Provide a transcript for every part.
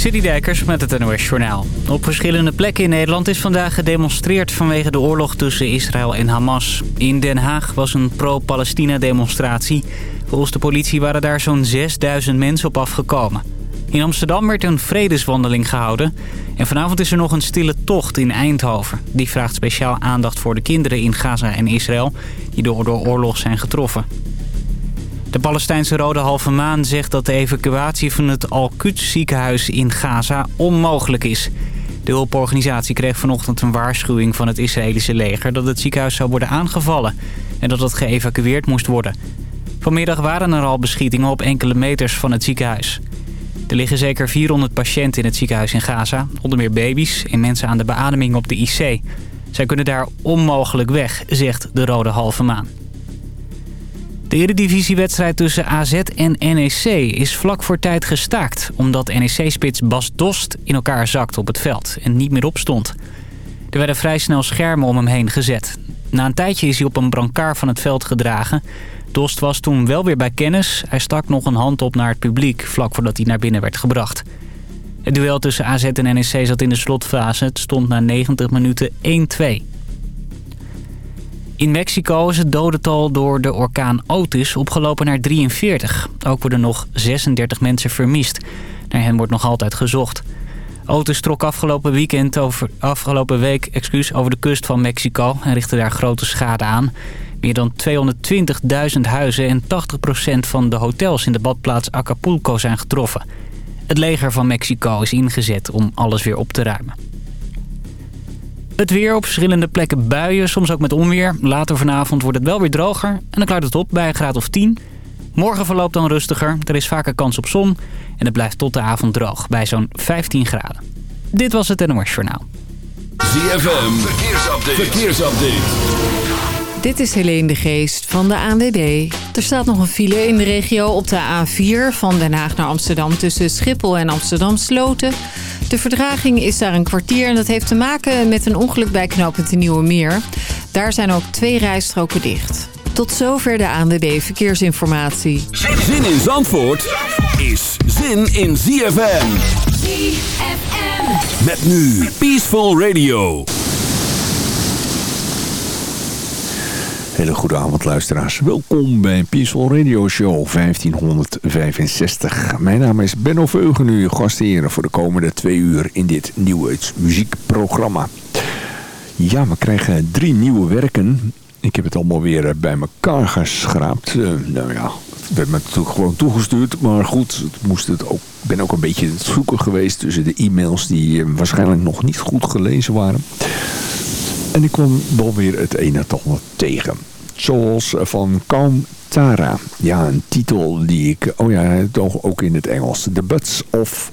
Dijkers met het NOS Journaal. Op verschillende plekken in Nederland is vandaag gedemonstreerd vanwege de oorlog tussen Israël en Hamas. In Den Haag was een pro-Palestina demonstratie. Volgens de politie waren daar zo'n 6000 mensen op afgekomen. In Amsterdam werd een vredeswandeling gehouden. En vanavond is er nog een stille tocht in Eindhoven. Die vraagt speciaal aandacht voor de kinderen in Gaza en Israël... die door de oorlog zijn getroffen. De Palestijnse Rode Halve Maan zegt dat de evacuatie van het Al-Quds ziekenhuis in Gaza onmogelijk is. De hulporganisatie kreeg vanochtend een waarschuwing van het Israëlische leger... dat het ziekenhuis zou worden aangevallen en dat het geëvacueerd moest worden. Vanmiddag waren er al beschietingen op enkele meters van het ziekenhuis. Er liggen zeker 400 patiënten in het ziekenhuis in Gaza, onder meer baby's en mensen aan de beademing op de IC. Zij kunnen daar onmogelijk weg, zegt de Rode Halve Maan. De eredivisiewedstrijd tussen AZ en NEC is vlak voor tijd gestaakt... omdat NEC-spits Bas Dost in elkaar zakte op het veld en niet meer opstond. Er werden vrij snel schermen om hem heen gezet. Na een tijdje is hij op een brancard van het veld gedragen. Dost was toen wel weer bij kennis. Hij stak nog een hand op naar het publiek vlak voordat hij naar binnen werd gebracht. Het duel tussen AZ en NEC zat in de slotfase. Het stond na 90 minuten 1-2. In Mexico is het dodental door de orkaan Otis opgelopen naar 43. Ook worden nog 36 mensen vermist. Naar hen wordt nog altijd gezocht. Otis trok afgelopen, weekend over, afgelopen week excuus, over de kust van Mexico... en richtte daar grote schade aan. Meer dan 220.000 huizen en 80% van de hotels in de badplaats Acapulco zijn getroffen. Het leger van Mexico is ingezet om alles weer op te ruimen. Het weer op verschillende plekken buien, soms ook met onweer. Later vanavond wordt het wel weer droger en dan klaart het op bij een graad of 10. Morgen verloopt dan rustiger, er is vaker kans op zon en het blijft tot de avond droog bij zo'n 15 graden. Dit was het NOS Journaal. ZFM, verkeersupdate. verkeersupdate. Dit is Helene de Geest van de ANWB. Er staat nog een file in de regio op de A4 van Den Haag naar Amsterdam... tussen Schiphol en Amsterdam Sloten... De verdraging is daar een kwartier en dat heeft te maken met een ongeluk bij knooppunt de Nieuwe Meer. Daar zijn ook twee rijstroken dicht. Tot zover de ANWB Verkeersinformatie. Zin in Zandvoort is zin in ZFM. ZFM. Met nu Peaceful Radio. Hele goede avond luisteraars. Welkom bij Peaceful Radio Show 1565. Mijn naam is Benno Veugen, uw gastheren voor de komende twee uur in dit nieuwe muziekprogramma. Ja, we krijgen drie nieuwe werken. Ik heb het allemaal weer eh, bij elkaar geschraapt. Uh, nou ja, het werd me natuurlijk gewoon toegestuurd. Maar goed, ik moest het ook, ben ook een beetje het zoeken geweest tussen de e-mails die eh, waarschijnlijk nog niet goed gelezen waren. En ik kwam wel weer het een en ander tegen. Zoals van Calm Tara. Ja, een titel die ik... Oh ja, toch ook in het Engels. The Buds of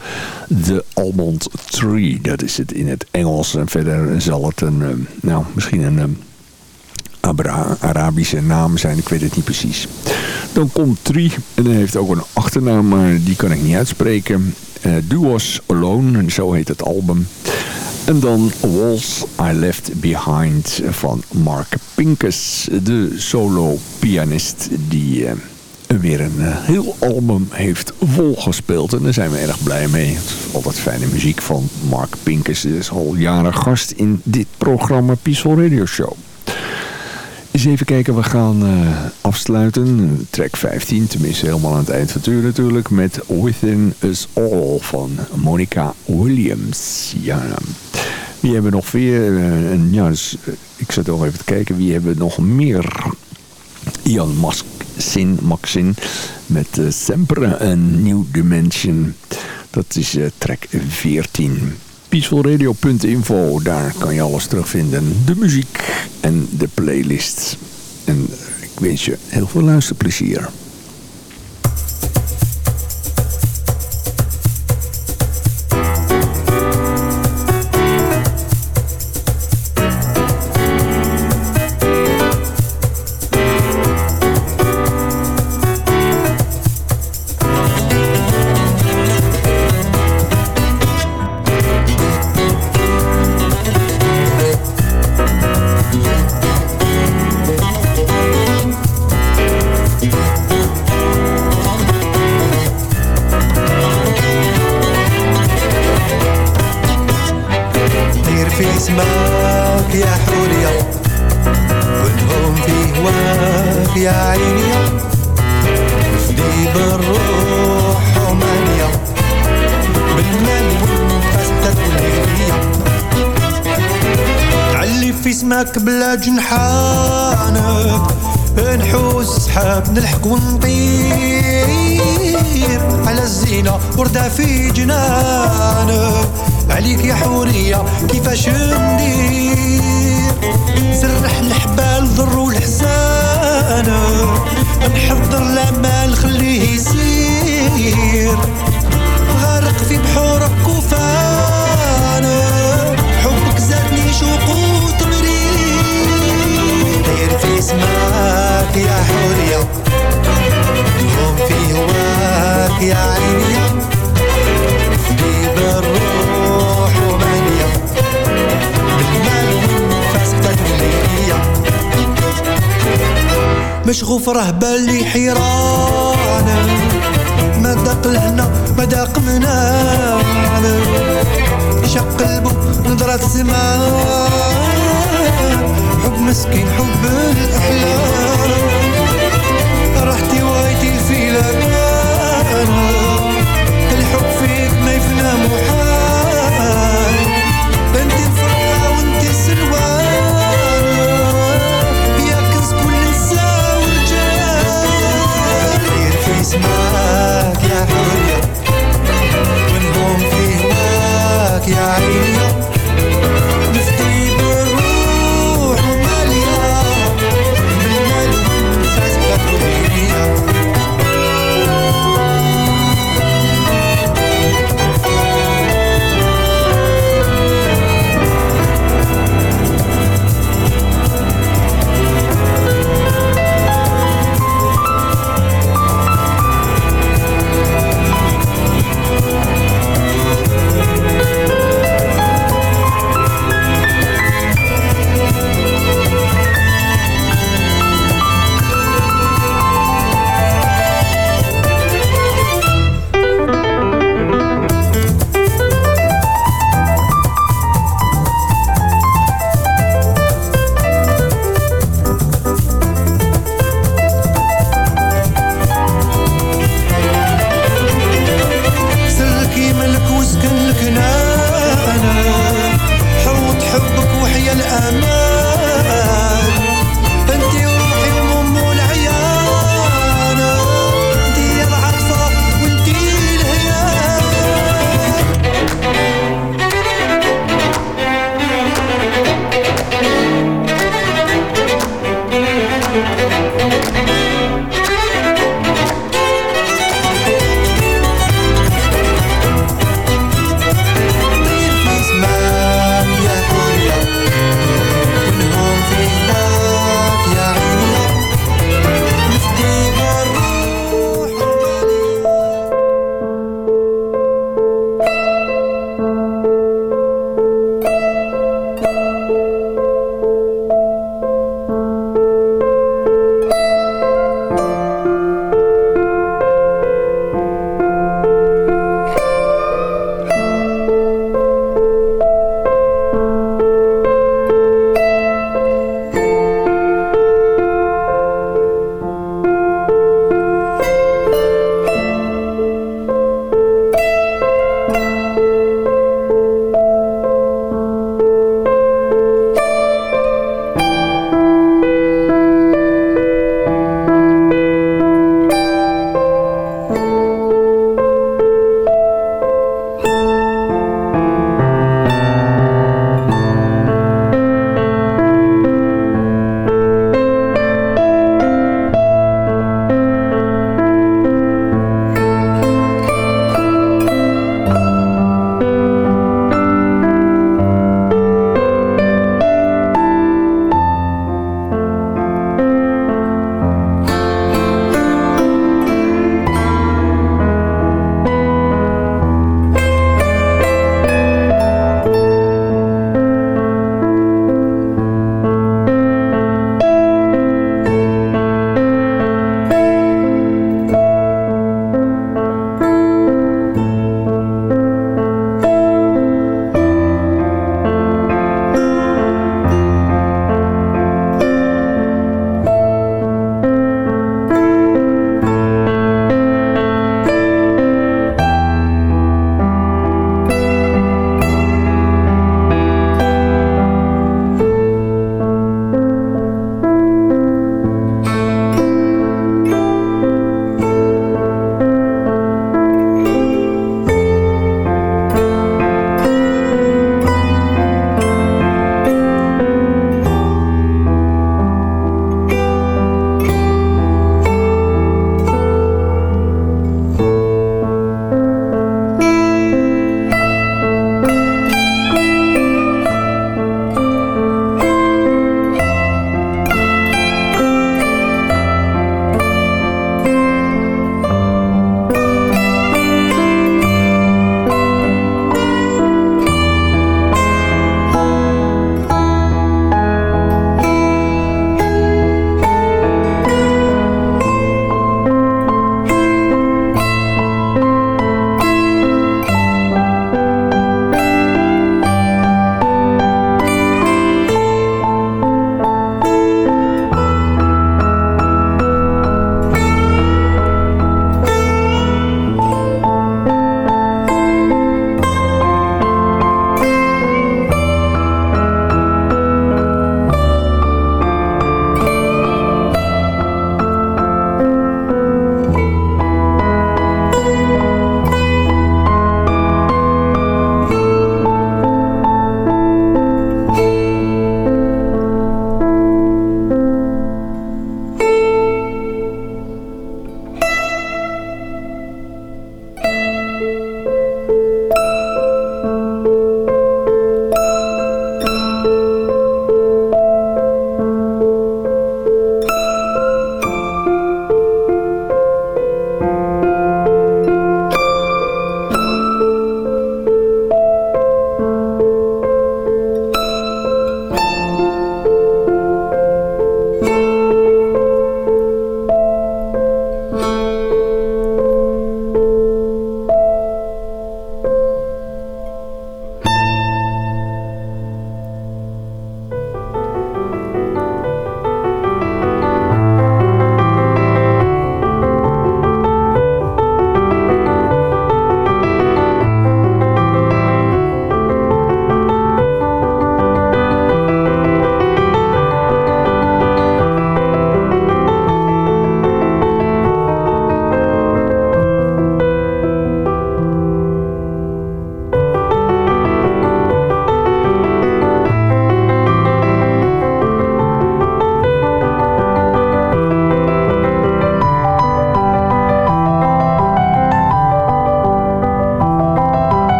the Almond Tree. Dat is het in het Engels. En verder zal het een... Eh, nou, misschien een... Eh, Arabische naam zijn, ik weet het niet precies. Dan komt Tree en hij heeft ook een achternaam, maar die kan ik niet uitspreken. Uh, Duos Alone, zo heet het album. En dan Walls I Left Behind van Mark Pincus, de solo-pianist die uh, weer een uh, heel album heeft volgespeeld. En daar zijn we erg blij mee. Altijd fijne muziek van Mark Pincus. Is al jaren gast in dit programma Peaceful Radio Show. Eens even kijken, we gaan uh, afsluiten. Track 15, tenminste helemaal aan het eind van het uur natuurlijk. Met Within Us All van Monica Williams. Ja, wie hebben nog weer... Uh, en ja, dus, uh, ik zat nog even te kijken. Wie hebben nog meer? Ian Maxin, Maxin met uh, Sempre, een New Dimension. Dat is track 14 peacefulradio.info. Daar kan je alles terugvinden. De muziek en de playlist. En ik wens je heel veel luisterplezier. جنحانك نحوس سحاب نلحق ونطير. على الزينة وردة في جنانك عليك يا حورية كيفاش ندير؟ سرح الحبال ضر والحزان نحضر الامال مشغوف رهبة اللي حيرانة ما داق لهنا ما داق منانا شق قلبه نظرة سماء حب مسكين حب الأحلام. راحتي que hay.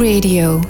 Radio.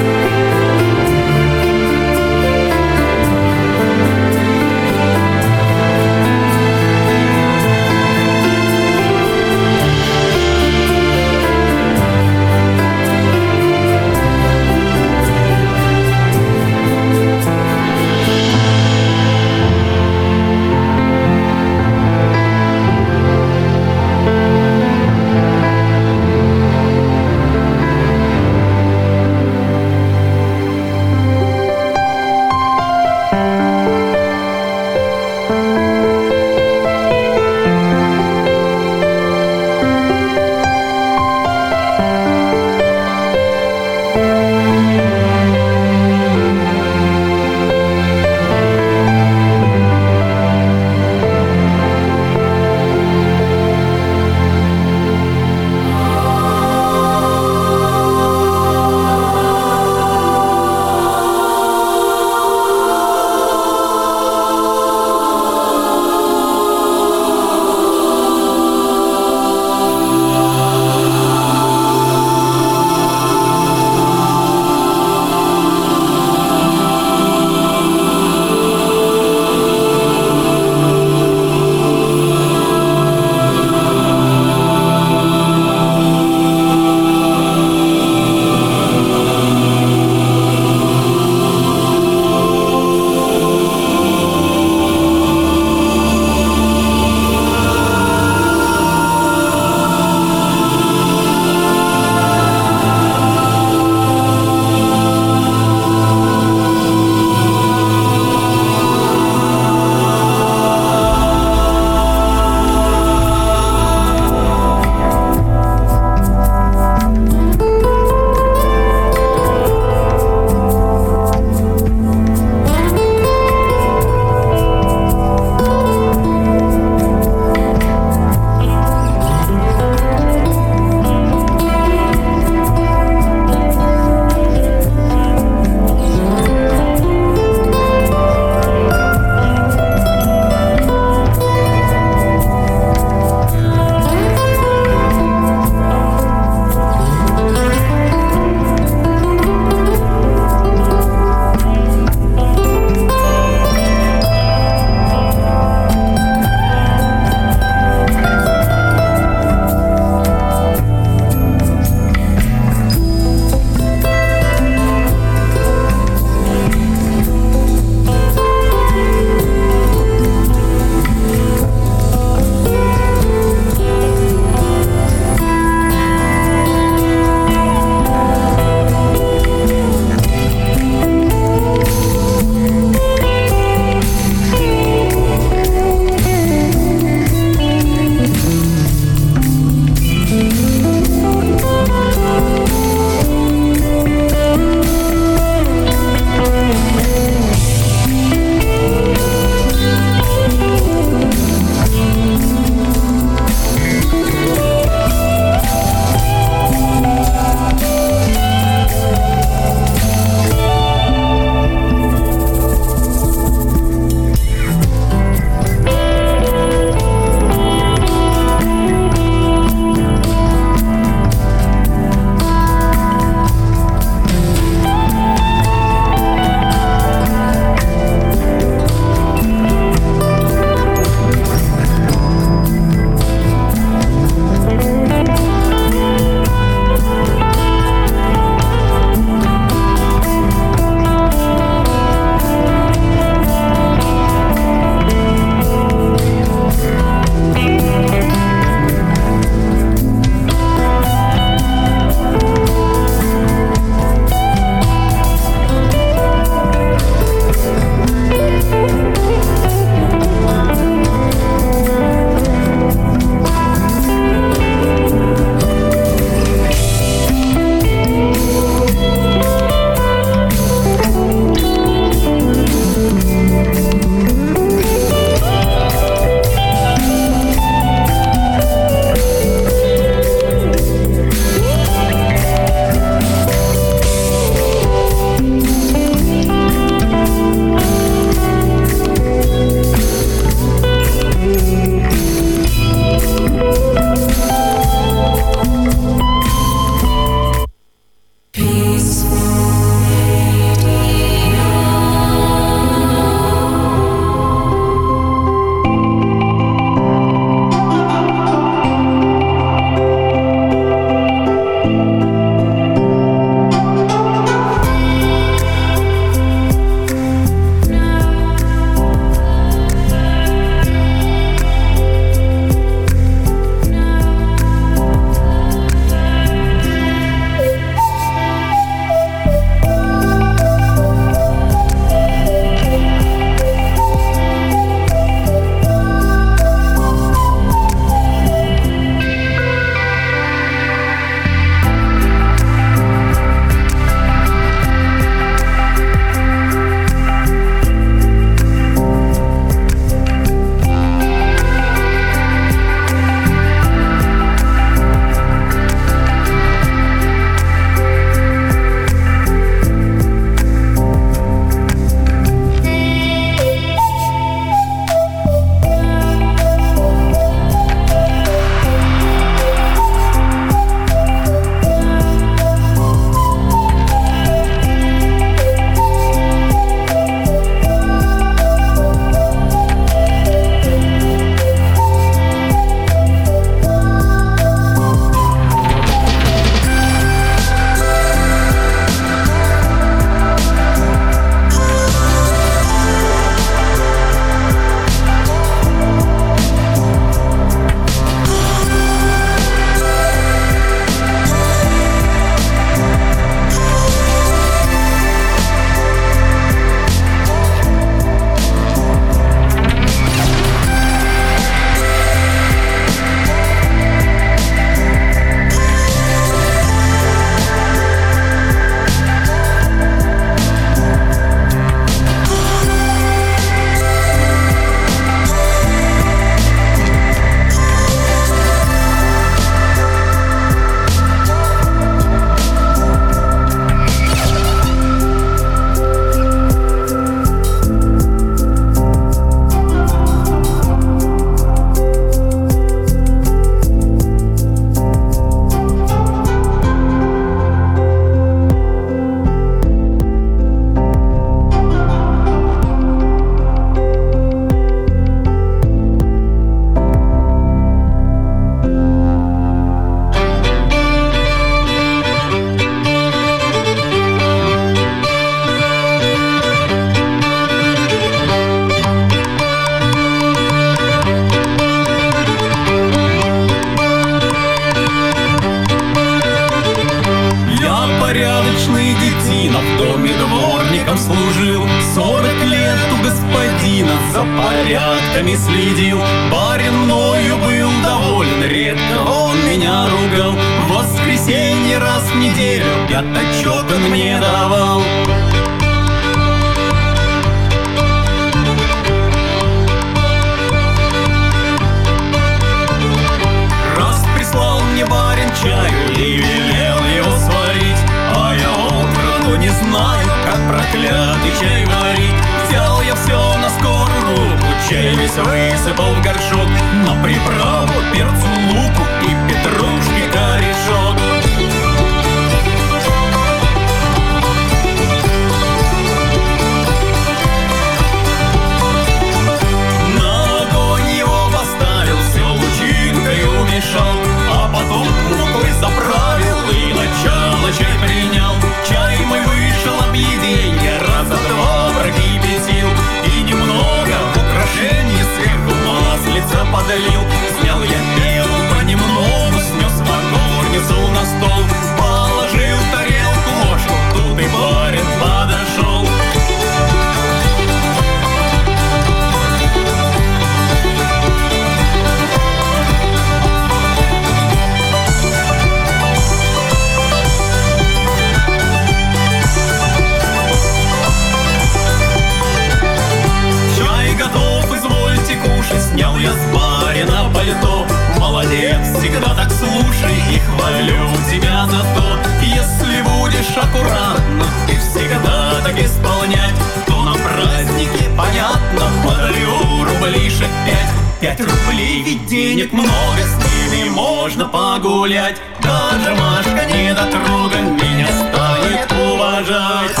хвалю тебя за то, если будешь аккуратно и всегда так исполнять, то на празднике понятно подарю рублишек пять. Пять рублей ведь денег много, с ними можно погулять. Даже Машка не дотрога меня станет уважать.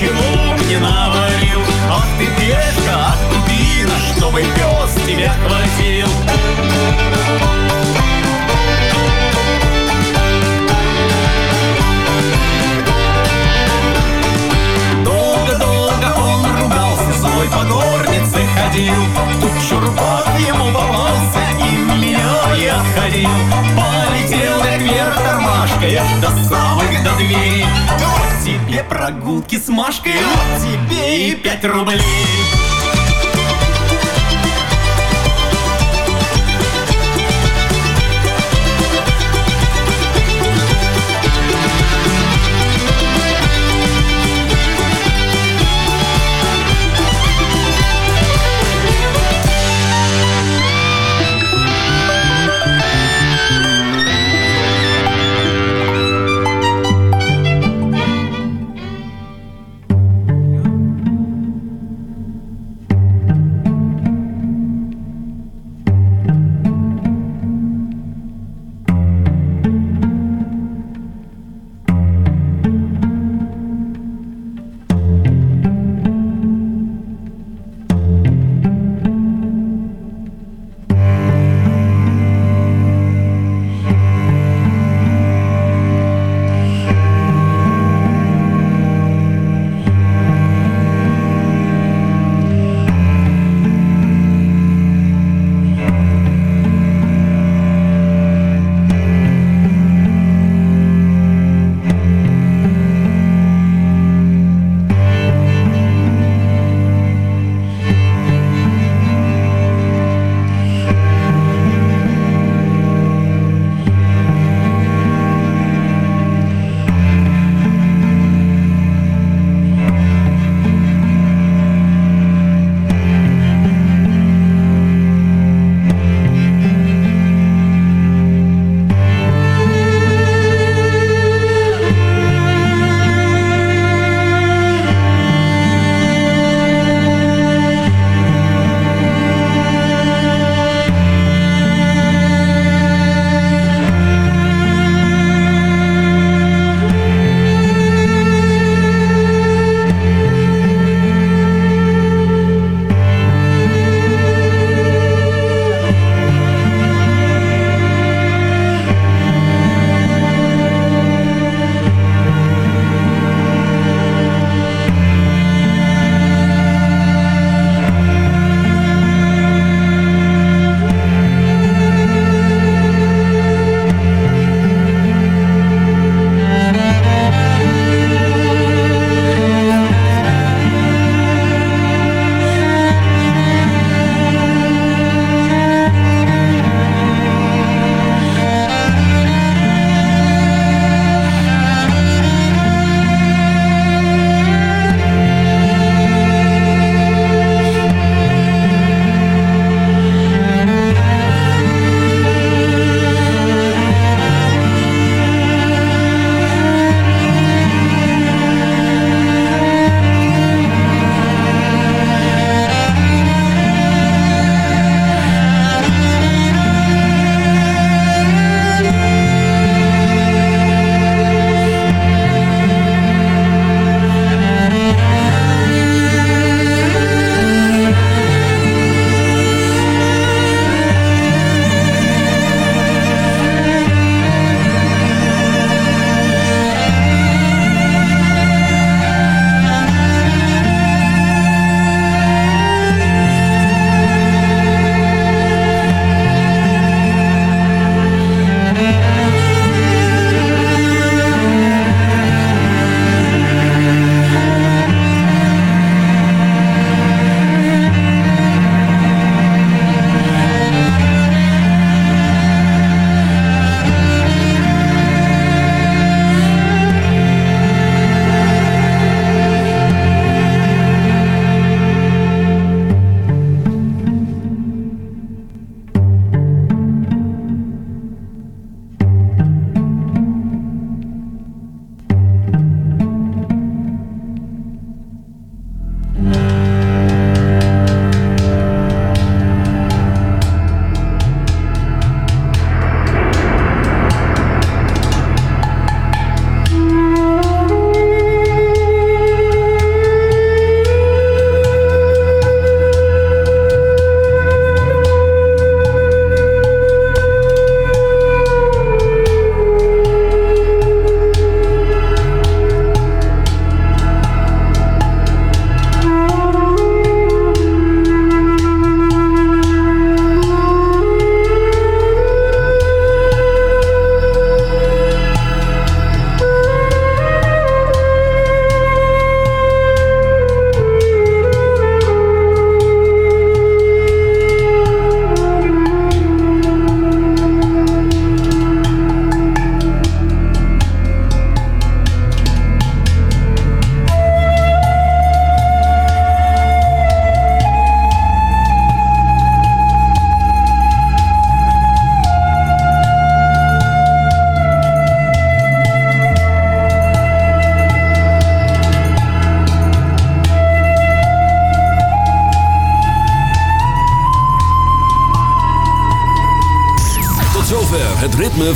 чего мне наварил? Ах ты пешка, ах дубина, чтобы пес тебя хватил прогулки с Машкой. Вот тебе и пять рублей.